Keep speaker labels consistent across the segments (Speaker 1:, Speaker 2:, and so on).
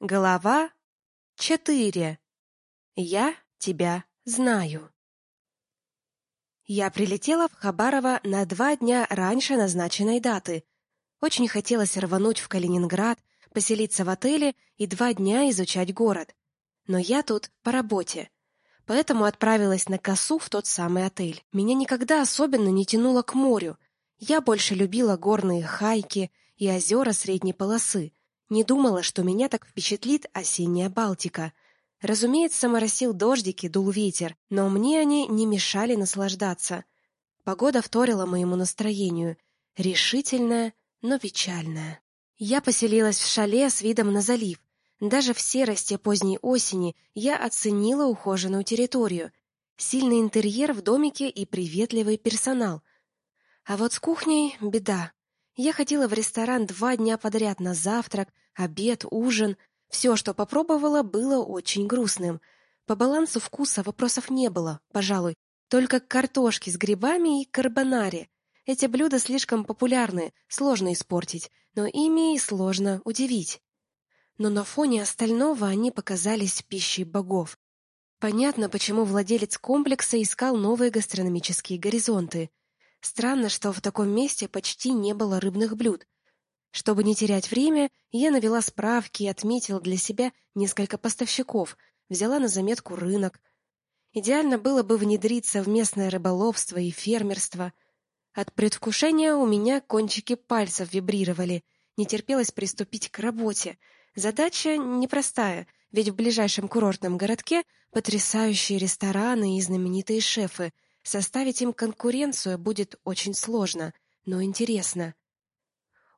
Speaker 1: Глава четыре. Я тебя знаю. Я прилетела в Хабарово на два дня раньше назначенной даты. Очень хотелось рвануть в Калининград, поселиться в отеле и два дня изучать город. Но я тут по работе. Поэтому отправилась на косу в тот самый отель. Меня никогда особенно не тянуло к морю. Я больше любила горные хайки и озера средней полосы. Не думала, что меня так впечатлит осенняя Балтика. Разумеется, моросил дождик и дул ветер, но мне они не мешали наслаждаться. Погода вторила моему настроению, решительная, но печальная. Я поселилась в шале с видом на залив. Даже в серости поздней осени я оценила ухоженную территорию. Сильный интерьер в домике и приветливый персонал. А вот с кухней беда. Я ходила в ресторан два дня подряд на завтрак, обед, ужин. Все, что попробовала, было очень грустным. По балансу вкуса вопросов не было, пожалуй, только картошки с грибами и карбонаре. Эти блюда слишком популярны, сложно испортить, но ими и сложно удивить. Но на фоне остального они показались пищей богов. Понятно, почему владелец комплекса искал новые гастрономические горизонты — Странно, что в таком месте почти не было рыбных блюд. Чтобы не терять время, я навела справки и отметила для себя несколько поставщиков, взяла на заметку рынок. Идеально было бы внедриться в местное рыболовство и фермерство. От предвкушения у меня кончики пальцев вибрировали, не терпелось приступить к работе. Задача непростая, ведь в ближайшем курортном городке потрясающие рестораны и знаменитые шефы — Составить им конкуренцию будет очень сложно, но интересно.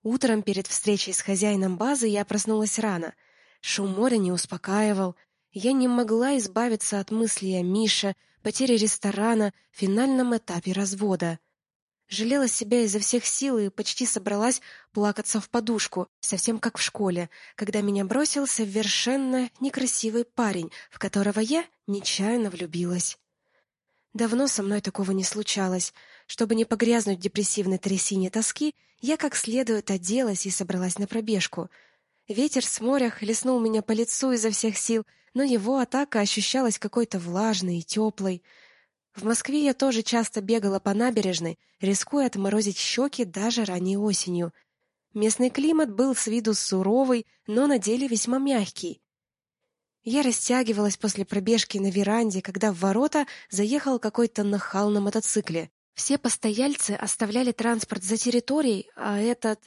Speaker 1: Утром перед встречей с хозяином базы я проснулась рано. Шум моря не успокаивал. Я не могла избавиться от мысли о Мише, потере ресторана, финальном этапе развода. Жалела себя изо всех сил и почти собралась плакаться в подушку, совсем как в школе, когда меня бросил совершенно некрасивый парень, в которого я нечаянно влюбилась. Давно со мной такого не случалось. Чтобы не погрязнуть в депрессивной трясине тоски, я как следует оделась и собралась на пробежку. Ветер с моря хлестнул меня по лицу изо всех сил, но его атака ощущалась какой-то влажной и теплой. В Москве я тоже часто бегала по набережной, рискуя отморозить щеки даже ранней осенью. Местный климат был с виду суровый, но на деле весьма мягкий. Я растягивалась после пробежки на веранде, когда в ворота заехал какой-то нахал на мотоцикле. Все постояльцы оставляли транспорт за территорией, а этот...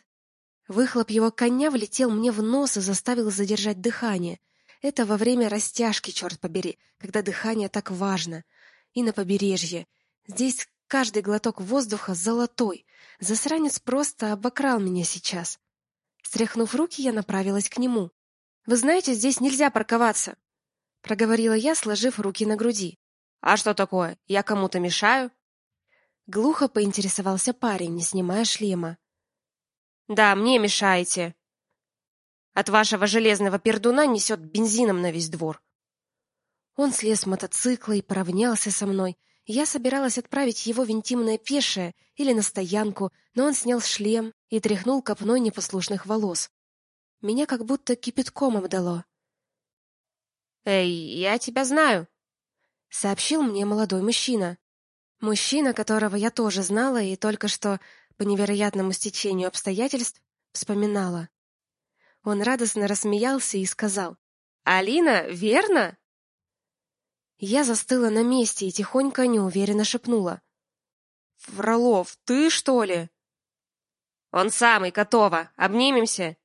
Speaker 1: Выхлоп его коня влетел мне в нос и заставил задержать дыхание. Это во время растяжки, черт побери, когда дыхание так важно. И на побережье. Здесь каждый глоток воздуха золотой. Засранец просто обокрал меня сейчас. Стряхнув руки, я направилась к нему. Вы знаете, здесь нельзя парковаться, проговорила я, сложив руки на груди. А что такое? Я кому-то мешаю? Глухо поинтересовался парень, не снимая шлема. Да, мне мешаете. От вашего железного пердуна несет бензином на весь двор. Он слез с мотоцикла и поравнялся со мной. Я собиралась отправить его в интимное пешее или на стоянку, но он снял шлем и тряхнул копной непослушных волос. Меня как будто кипятком обдало. «Эй, я тебя знаю», — сообщил мне молодой мужчина. Мужчина, которого я тоже знала и только что, по невероятному стечению обстоятельств, вспоминала. Он радостно рассмеялся и сказал, «Алина, верно?» Я застыла на месте и тихонько неуверенно шепнула. «Фролов, ты, что ли?» «Он самый, Котова. Обнимемся?»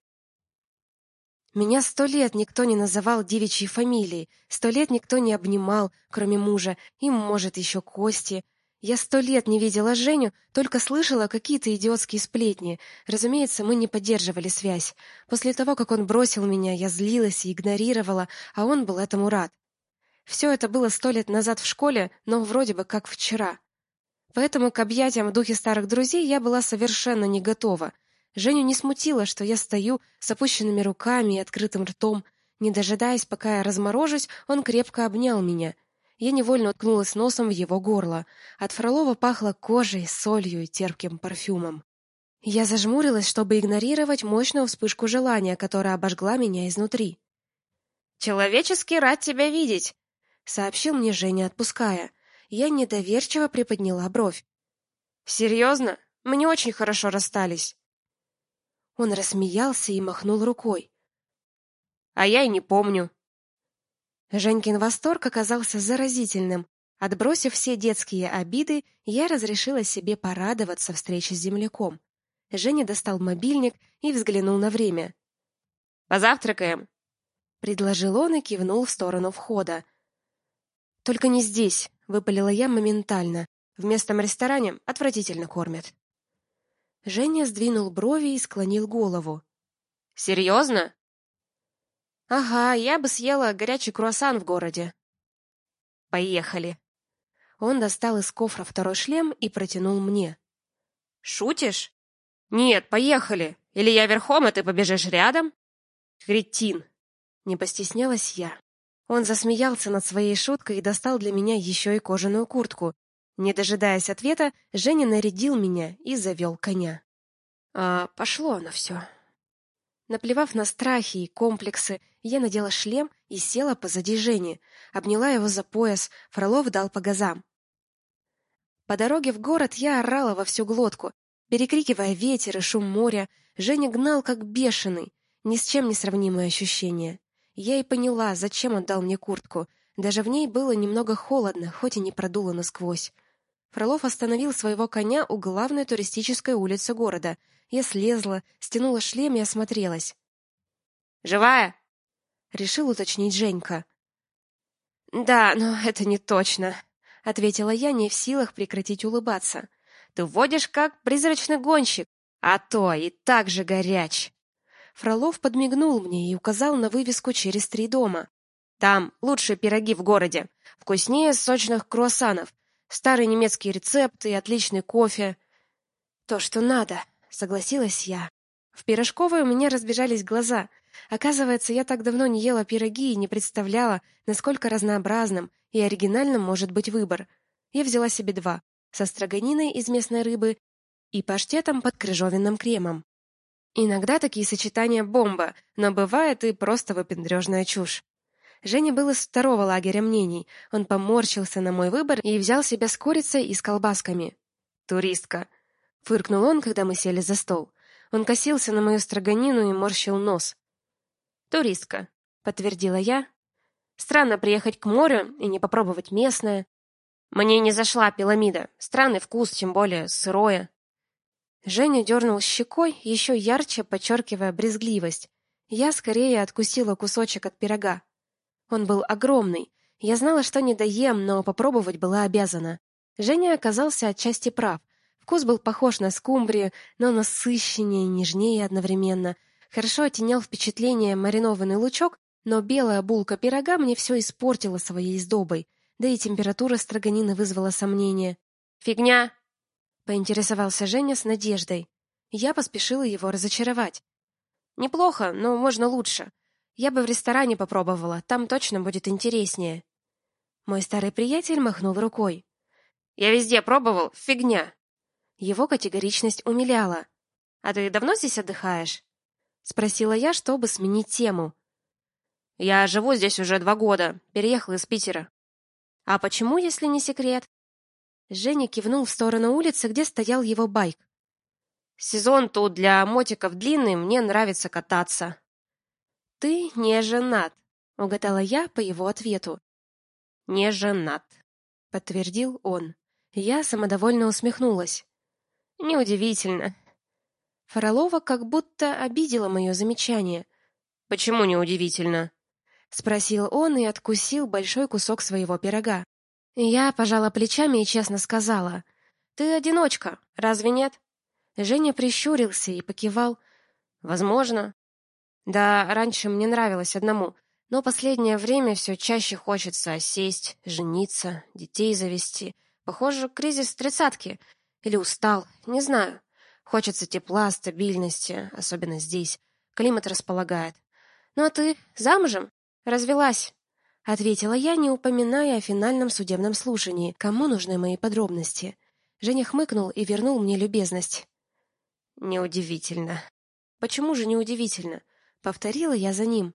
Speaker 1: Меня сто лет никто не называл девичьей фамилией, сто лет никто не обнимал, кроме мужа, и, может, еще Кости. Я сто лет не видела Женю, только слышала какие-то идиотские сплетни. Разумеется, мы не поддерживали связь. После того, как он бросил меня, я злилась и игнорировала, а он был этому рад. Все это было сто лет назад в школе, но вроде бы как вчера. Поэтому к объятиям в духе старых друзей я была совершенно не готова — Женю не смутило, что я стою с опущенными руками и открытым ртом. Не дожидаясь, пока я разморожусь, он крепко обнял меня. Я невольно уткнулась носом в его горло. От Фролова пахло кожей, солью и терпким парфюмом. Я зажмурилась, чтобы игнорировать мощную вспышку желания, которая обожгла меня изнутри. «Человечески рад тебя видеть», — сообщил мне Женя, отпуская. Я недоверчиво приподняла бровь. «Серьезно? Мы не очень хорошо расстались». Он рассмеялся и махнул рукой. «А я и не помню». Женькин восторг оказался заразительным. Отбросив все детские обиды, я разрешила себе порадоваться встрече с земляком. Женя достал мобильник и взглянул на время. «Позавтракаем», — предложил он и кивнул в сторону входа. «Только не здесь», — выпалила я моментально. «В местном ресторане отвратительно кормят». Женя сдвинул брови и склонил голову. «Серьезно?» «Ага, я бы съела горячий круассан в городе». «Поехали». Он достал из кофра второй шлем и протянул мне. «Шутишь?» «Нет, поехали. Или я верхом, а ты побежишь рядом?» «Кретин!» Не постеснялась я. Он засмеялся над своей шуткой и достал для меня еще и кожаную куртку. Не дожидаясь ответа, Женя нарядил меня и завел коня. А пошло оно все. Наплевав на страхи и комплексы, я надела шлем и села позади Жени, обняла его за пояс, Фролов дал по газам. По дороге в город я орала во всю глотку, перекрикивая ветер и шум моря. Женя гнал как бешеный, ни с чем не сравнимое ощущение. Я и поняла, зачем он дал мне куртку. Даже в ней было немного холодно, хоть и не продуло насквозь. Фролов остановил своего коня у главной туристической улицы города. Я слезла, стянула шлем и осмотрелась. «Живая?» — решил уточнить Женька. «Да, но это не точно», — ответила я, не в силах прекратить улыбаться. «Ты водишь как призрачный гонщик, а то и так же горяч». Фролов подмигнул мне и указал на вывеску через три дома. Там лучшие пироги в городе, вкуснее сочных круассанов, старый немецкий рецепт и отличный кофе. То, что надо, согласилась я. В пирожковой у меня разбежались глаза. Оказывается, я так давно не ела пироги и не представляла, насколько разнообразным и оригинальным может быть выбор. Я взяла себе два: со строганиной из местной рыбы и паштетом под крыжовенным кремом. Иногда такие сочетания бомба, но бывает и просто выпендрежная чушь. Женя был из второго лагеря мнений. Он поморщился на мой выбор и взял себя с курицей и с колбасками. «Туристка!» — фыркнул он, когда мы сели за стол. Он косился на мою строганину и морщил нос. «Туристка», — подтвердила я. «Странно приехать к морю и не попробовать местное. Мне не зашла пиламида. Странный вкус, тем более сырое». Женя дернул щекой, еще ярче подчеркивая брезгливость. Я скорее откусила кусочек от пирога. Он был огромный. Я знала, что не доем, но попробовать была обязана. Женя оказался отчасти прав. Вкус был похож на скумбрию, но насыщеннее и нежнее одновременно. Хорошо оттенял впечатление маринованный лучок, но белая булка пирога мне все испортила своей издобой. Да и температура строганины вызвала сомнения. «Фигня!» поинтересовался Женя с надеждой. Я поспешила его разочаровать. Неплохо, но можно лучше. Я бы в ресторане попробовала, там точно будет интереснее. Мой старый приятель махнул рукой. Я везде пробовал, фигня. Его категоричность умиляла. А ты давно здесь отдыхаешь? спросила я, чтобы сменить тему. Я живу здесь уже два года, переехал из Питера. А почему, если не секрет? Женя кивнул в сторону улицы, где стоял его байк. Сезон тут для мотиков длинный, мне нравится кататься. Ты не женат, угадала я по его ответу. Не женат, подтвердил он. Я самодовольно усмехнулась. Неудивительно. Фролова как будто обидела мое замечание. Почему неудивительно? спросил он и откусил большой кусок своего пирога. Я пожала плечами и честно сказала: "Ты одиночка, разве нет?" Женя прищурился и покивал: "Возможно. Да, раньше мне нравилось одному, но последнее время все чаще хочется сесть, жениться, детей завести. Похоже, кризис тридцатки или устал, не знаю. Хочется тепла, стабильности, особенно здесь. Климат располагает. Ну а ты замужем? Развелась? ответила я, не упоминая о финальном судебном слушании. Кому нужны мои подробности? Женя хмыкнул и вернул мне любезность. Неудивительно. Почему же неудивительно? Повторила я за ним.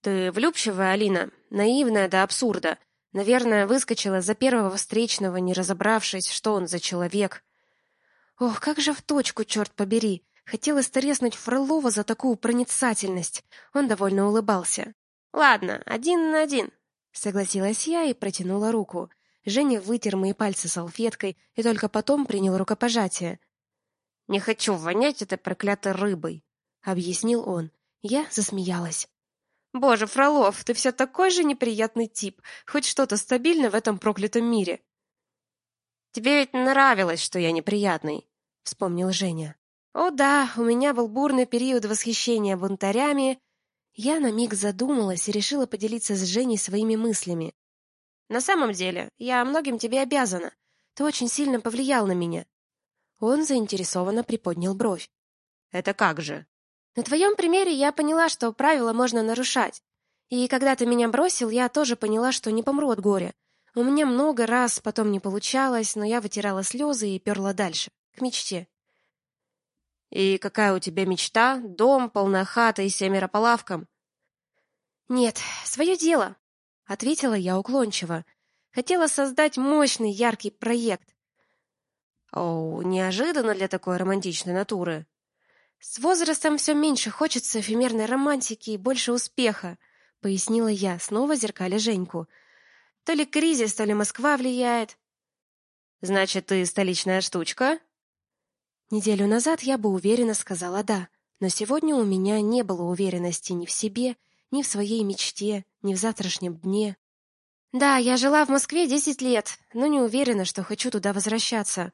Speaker 1: Ты влюбчивая, Алина, наивная до абсурда. Наверное, выскочила за первого встречного, не разобравшись, что он за человек. Ох, как же в точку, черт побери! Хотелось треснуть Фролова за такую проницательность. Он довольно улыбался. «Ладно, один на один», — согласилась я и протянула руку. Женя вытер мои пальцы салфеткой и только потом принял рукопожатие. «Не хочу вонять этой проклятой рыбой», — объяснил он. Я засмеялась. «Боже, Фролов, ты все такой же неприятный тип. Хоть что-то стабильно в этом проклятом мире». «Тебе ведь нравилось, что я неприятный», — вспомнил Женя. «О да, у меня был бурный период восхищения бунтарями». Я на миг задумалась и решила поделиться с Женей своими мыслями. «На самом деле, я многим тебе обязана. Ты очень сильно повлиял на меня». Он заинтересованно приподнял бровь. «Это как же?» На твоем примере я поняла, что правила можно нарушать. И когда ты меня бросил, я тоже поняла, что не помру от горя. У меня много раз потом не получалось, но я вытирала слезы и перла дальше, к мечте. «И какая у тебя мечта? Дом, полная хата и семеро по лавкам?» «Нет, свое дело», — ответила я уклончиво. «Хотела создать мощный, яркий проект». «О, неожиданно для такой романтичной натуры», «С возрастом все меньше хочется эфемерной романтики и больше успеха», — пояснила я, снова зеркаля Женьку. «То ли кризис, то ли Москва влияет». «Значит, ты столичная штучка?» Неделю назад я бы уверенно сказала «да», но сегодня у меня не было уверенности ни в себе, ни в своей мечте, ни в завтрашнем дне. Да, я жила в Москве десять лет, но не уверена, что хочу туда возвращаться.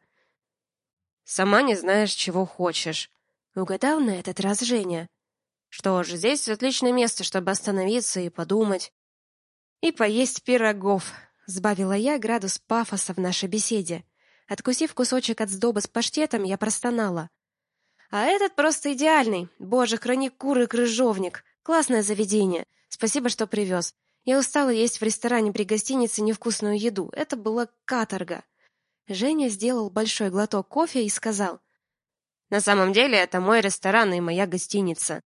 Speaker 1: «Сама не знаешь, чего хочешь», Угадал на этот раз Женя. Что ж, здесь отличное место, чтобы остановиться и подумать. И поесть пирогов, сбавила я градус пафоса в нашей беседе. Откусив кусочек от сдобы с паштетом, я простонала. А этот просто идеальный. Боже, храни куры крыжовник. Классное заведение. Спасибо, что привез. Я устала есть в ресторане при гостинице невкусную еду. Это была каторга. Женя сделал большой глоток кофе и сказал: на самом деле это мой ресторан и моя гостиница.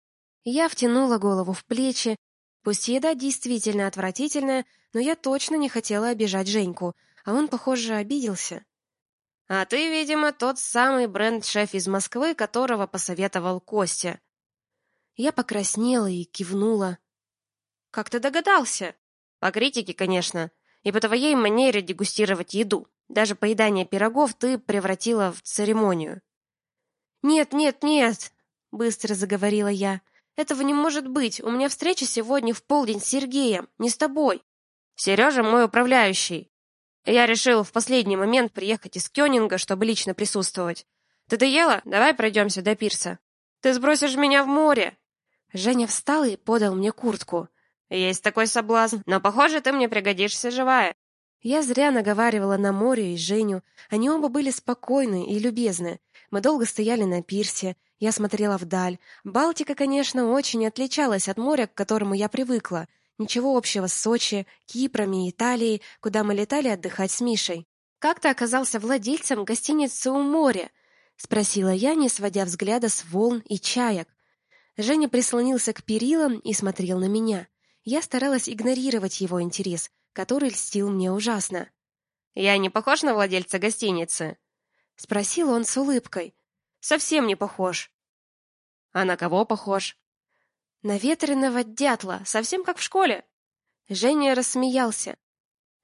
Speaker 1: Я втянула голову в плечи. Пусть еда действительно отвратительная, но я точно не хотела обижать Женьку, а он, похоже, обиделся. А ты, видимо, тот самый бренд-шеф из Москвы, которого посоветовал Костя. Я покраснела и кивнула. Как ты догадался? По критике, конечно, и по твоей манере дегустировать еду. Даже поедание пирогов ты превратила в церемонию. «Нет, нет, нет!» — быстро заговорила я. «Этого не может быть. У меня встреча сегодня в полдень с Сергеем, не с тобой. Сережа мой управляющий. Я решил в последний момент приехать из Кёнинга, чтобы лично присутствовать. Ты доела? Давай пройдемся до пирса. Ты сбросишь меня в море!» Женя встал и подал мне куртку. «Есть такой соблазн, но, похоже, ты мне пригодишься живая». Я зря наговаривала на море и Женю. Они оба были спокойны и любезны. Мы долго стояли на пирсе, я смотрела вдаль. Балтика, конечно, очень отличалась от моря, к которому я привыкла. Ничего общего с Сочи, и Италией, куда мы летали отдыхать с Мишей. «Как ты оказался владельцем гостиницы у моря?» — спросила я, не сводя взгляда с волн и чаек. Женя прислонился к перилам и смотрел на меня. Я старалась игнорировать его интерес, который льстил мне ужасно. «Я не похож на владельца гостиницы?» — спросил он с улыбкой. «Совсем не похож». «А на кого похож?» «На ветреного дятла, совсем как в школе». Женя рассмеялся.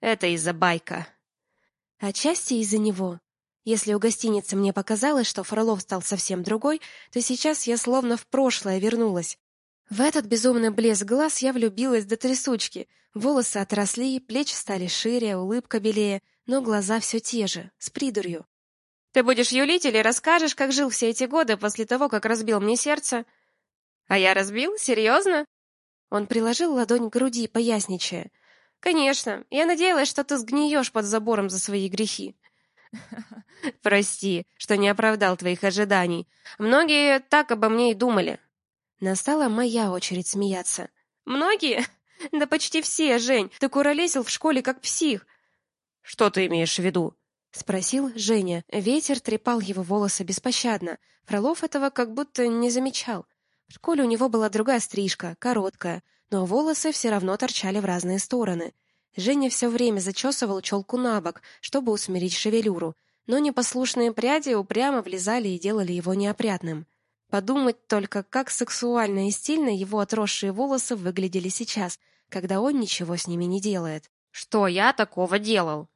Speaker 1: «Это из-за байка». «Отчасти из-за него. Если у гостиницы мне показалось, что Фролов стал совсем другой, то сейчас я словно в прошлое вернулась. В этот безумный блеск глаз я влюбилась до трясучки. Волосы отросли, плечи стали шире, улыбка белее, но глаза все те же, с придурью. Ты будешь юлить или расскажешь, как жил все эти годы после того, как разбил мне сердце? А я разбил? Серьезно? Он приложил ладонь к груди, поясничая. Конечно, я надеялась, что ты сгниешь под забором за свои грехи. Прости, что не оправдал твоих ожиданий. Многие так обо мне и думали. Настала моя очередь смеяться. Многие? Да почти все, Жень. Ты куролесил в школе как псих. Что ты имеешь в виду? — спросил Женя. Ветер трепал его волосы беспощадно. Фролов этого как будто не замечал. В школе у него была другая стрижка, короткая, но волосы все равно торчали в разные стороны. Женя все время зачесывал челку на бок, чтобы усмирить шевелюру, но непослушные пряди упрямо влезали и делали его неопрятным. Подумать только, как сексуально и стильно его отросшие волосы выглядели сейчас, когда он ничего с ними не делает.
Speaker 2: «Что я такого делал?»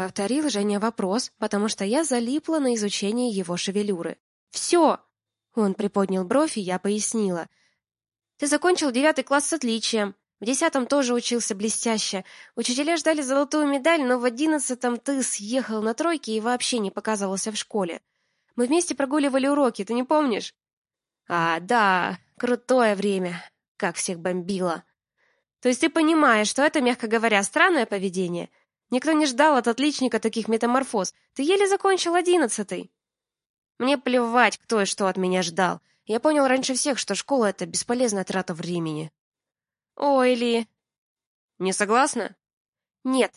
Speaker 1: Повторил Женя вопрос, потому что я залипла на изучении его шевелюры.
Speaker 2: «Все!»
Speaker 1: Он приподнял бровь, и я пояснила.
Speaker 2: «Ты закончил девятый класс с отличием. В десятом тоже учился блестяще. Учителя ждали золотую медаль, но в одиннадцатом ты съехал на тройки и вообще не показывался в школе. Мы вместе прогуливали уроки, ты не помнишь?»
Speaker 1: «А, да, крутое время. Как всех бомбило».
Speaker 2: «То есть ты понимаешь, что это, мягко говоря, странное поведение?» Никто не ждал от отличника таких метаморфоз. Ты еле закончил одиннадцатый. Мне плевать, кто и что от меня ждал. Я понял раньше всех, что школа — это бесполезная трата времени. Ой, Ли. Не согласна? Нет.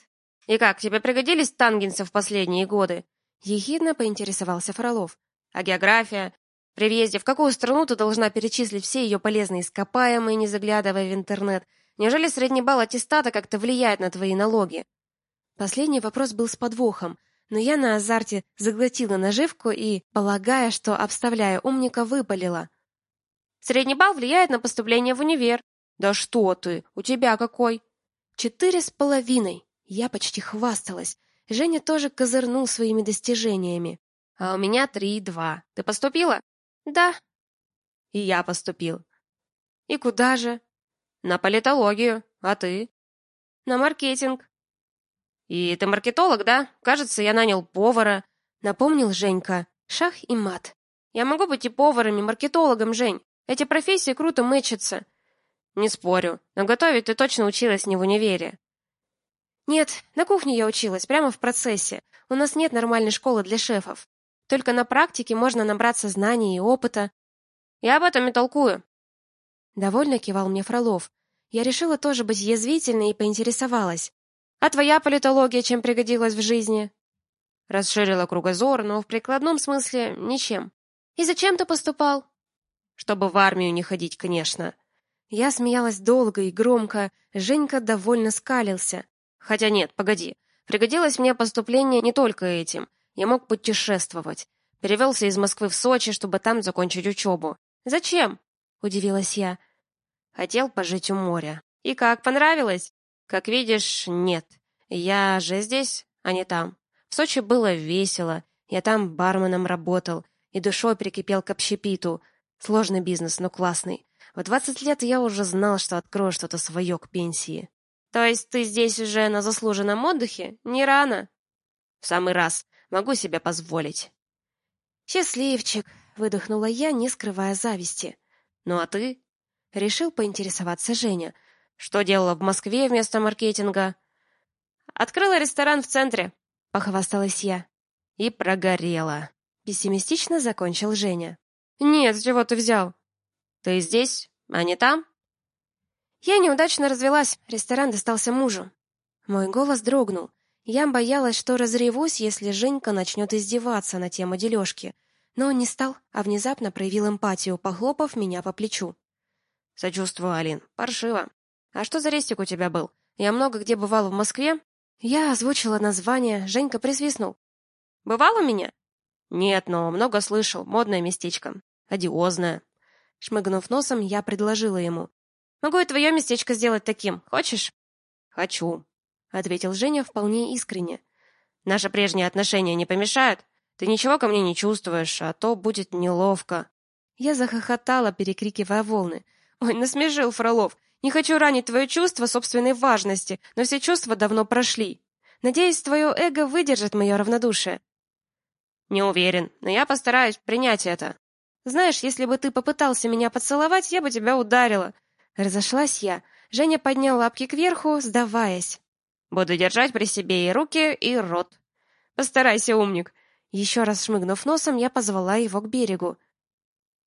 Speaker 2: И как, тебе пригодились тангенсы в последние годы? Ехидно поинтересовался Фролов. А география? При въезде в какую страну ты должна перечислить все ее полезные ископаемые, не заглядывая в интернет? Неужели средний балл аттестата как-то влияет на твои налоги?
Speaker 1: Последний вопрос был с подвохом, но я на азарте заглотила наживку и, полагая, что обставляя умника, выпалила.
Speaker 2: «Средний балл влияет на поступление в универ». «Да что ты! У тебя какой?»
Speaker 1: «Четыре с половиной». Я почти хвасталась. Женя тоже козырнул своими достижениями.
Speaker 2: «А у меня три и два. Ты поступила?»
Speaker 1: «Да».
Speaker 2: «И я поступил».
Speaker 1: «И куда же?»
Speaker 2: «На политологию. А ты?»
Speaker 1: «На маркетинг».
Speaker 2: «И ты маркетолог, да? Кажется, я нанял повара», —
Speaker 1: напомнил Женька. Шах и мат.
Speaker 2: «Я могу быть и поваром, и маркетологом, Жень. Эти профессии круто мэчатся». «Не спорю. Но готовить ты точно училась не в универе».
Speaker 1: «Нет, на кухне я училась, прямо в процессе. У нас нет нормальной школы для шефов. Только на практике можно набраться знаний и опыта».
Speaker 2: «Я об этом и толкую».
Speaker 1: Довольно кивал мне Фролов. Я решила тоже быть язвительной и поинтересовалась. А твоя политология чем пригодилась в жизни?
Speaker 2: Расширила кругозор, но в прикладном смысле ничем.
Speaker 1: И зачем ты поступал?
Speaker 2: Чтобы в армию не ходить, конечно.
Speaker 1: Я смеялась долго и громко, Женька довольно скалился.
Speaker 2: Хотя нет, погоди. Пригодилось мне поступление не только этим. Я мог путешествовать. Перевелся из Москвы в Сочи, чтобы там закончить учебу.
Speaker 1: Зачем? Удивилась я.
Speaker 2: Хотел пожить у моря. И как, понравилось? Как видишь, нет. Я же здесь, а не там. В Сочи было весело. Я там барменом работал и душой прикипел к общепиту. Сложный бизнес, но классный. В двадцать лет я уже знал, что открою что-то свое к пенсии. То есть ты здесь уже на заслуженном отдыхе? Не рано? В самый раз. Могу себе позволить.
Speaker 1: Счастливчик, выдохнула я, не скрывая зависти.
Speaker 2: Ну а ты?
Speaker 1: Решил поинтересоваться Женя.
Speaker 2: Что делала в Москве вместо маркетинга? Открыла ресторан в центре, похвасталась я. И прогорела. Пессимистично закончил Женя.
Speaker 1: Нет, с чего ты взял?
Speaker 2: Ты здесь, а не там?
Speaker 1: Я неудачно развелась, ресторан достался мужу. Мой голос дрогнул. Я боялась, что разревусь, если Женька начнет издеваться на тему дележки. Но он не стал, а внезапно проявил эмпатию, похлопав меня по плечу.
Speaker 2: «Сочувствую, Алин. Паршиво. «А что за рестик у тебя был? Я много где бывал в Москве?»
Speaker 1: Я озвучила название, Женька присвистнул.
Speaker 2: «Бывал у меня?» «Нет, но много слышал. Модное местечко. Одиозное».
Speaker 1: Шмыгнув носом, я предложила ему.
Speaker 2: «Могу и твое местечко сделать таким. Хочешь?»
Speaker 1: «Хочу», — ответил Женя вполне искренне.
Speaker 2: «Наши прежние отношения не помешают? Ты ничего ко мне не чувствуешь, а то будет неловко».
Speaker 1: Я захохотала, перекрикивая волны. «Ой, насмешил Фролов. Не хочу ранить твое чувство собственной важности, но все чувства давно прошли. Надеюсь, твое эго выдержит мое равнодушие.
Speaker 2: Не уверен, но я постараюсь принять это.
Speaker 1: Знаешь, если бы ты попытался меня поцеловать, я бы тебя ударила. Разошлась я. Женя поднял лапки кверху, сдаваясь.
Speaker 2: Буду держать при себе и руки, и рот.
Speaker 1: Постарайся, умник. Еще раз шмыгнув носом, я позвала его к берегу.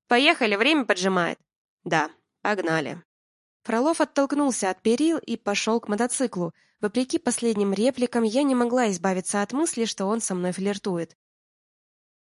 Speaker 2: Поехали, время поджимает. Да, погнали.
Speaker 1: Фролов оттолкнулся от перил и пошел к мотоциклу. Вопреки последним репликам, я не могла избавиться от мысли, что он со мной флиртует.